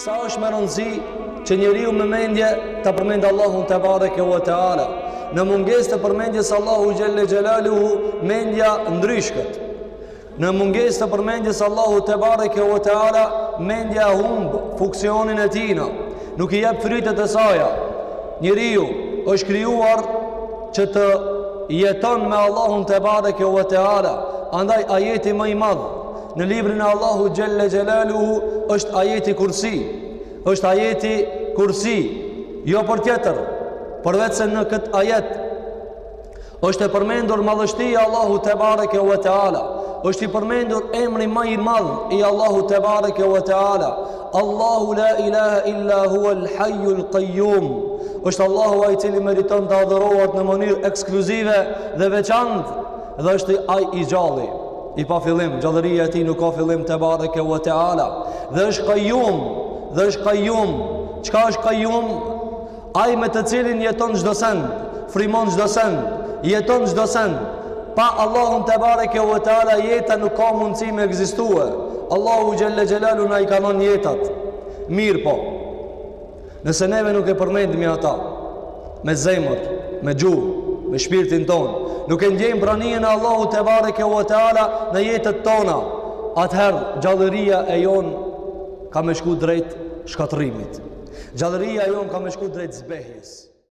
Sa është me rëndësi që njeriu me mendje ta përmendë Allahun tebareke ue teala. Në mungesë të përmendjes Allahu xhelle xhelaluhu mendja ndryshket. Në mungesë të përmendjes Allahu tebareke ue teala mendja e humb funksionin e tina. Nuk i jep frytet e saja. Njeriu është krijuar që të jeton me Allahun tebareke ue teala. Andaj ajeti më i madh në librin e Allahu Xhelle Xhelaluhu është ajeti kursi. është ajeti kursi. Jo për tjetër, përveçse në këtë ajet është e përmendur madhështia e Allahu tebareke ue teala. është i përmendur emri më i madh i Allahu tebareke ue teala. Allahu la ilaha illa huwa al hayy al qayyum është Allahu ai i cili meriton të adhurohet në mënyrë ekskluzive dhe veçantë dhe është ai i gjalli i pa fillim gjallëria e tij nuk ka fillim tebareke ue teala dhe është qayyum dhe është qayyum çka është qayyum Ai me të cilin jeton çdo send, frymon çdo send, jeton çdo send. Pa Allahun tebareke ue teala jeta nuk ka mundësi me ekzistue. Allahu xhelle xhelaluhu na i ka dhanë jetat. Mirëpo nëse neve nuk e përmendim ata me zemër, me gjuhë, me shpirtin tonë, nuk e ndjejmë praninë e Allahut tebareke ue teala në jetët tona, atëherë gjallëria e jonë Ka me shku drejt shkatërrimit. Gjallëria jonë ka me shku drejt zbehjes.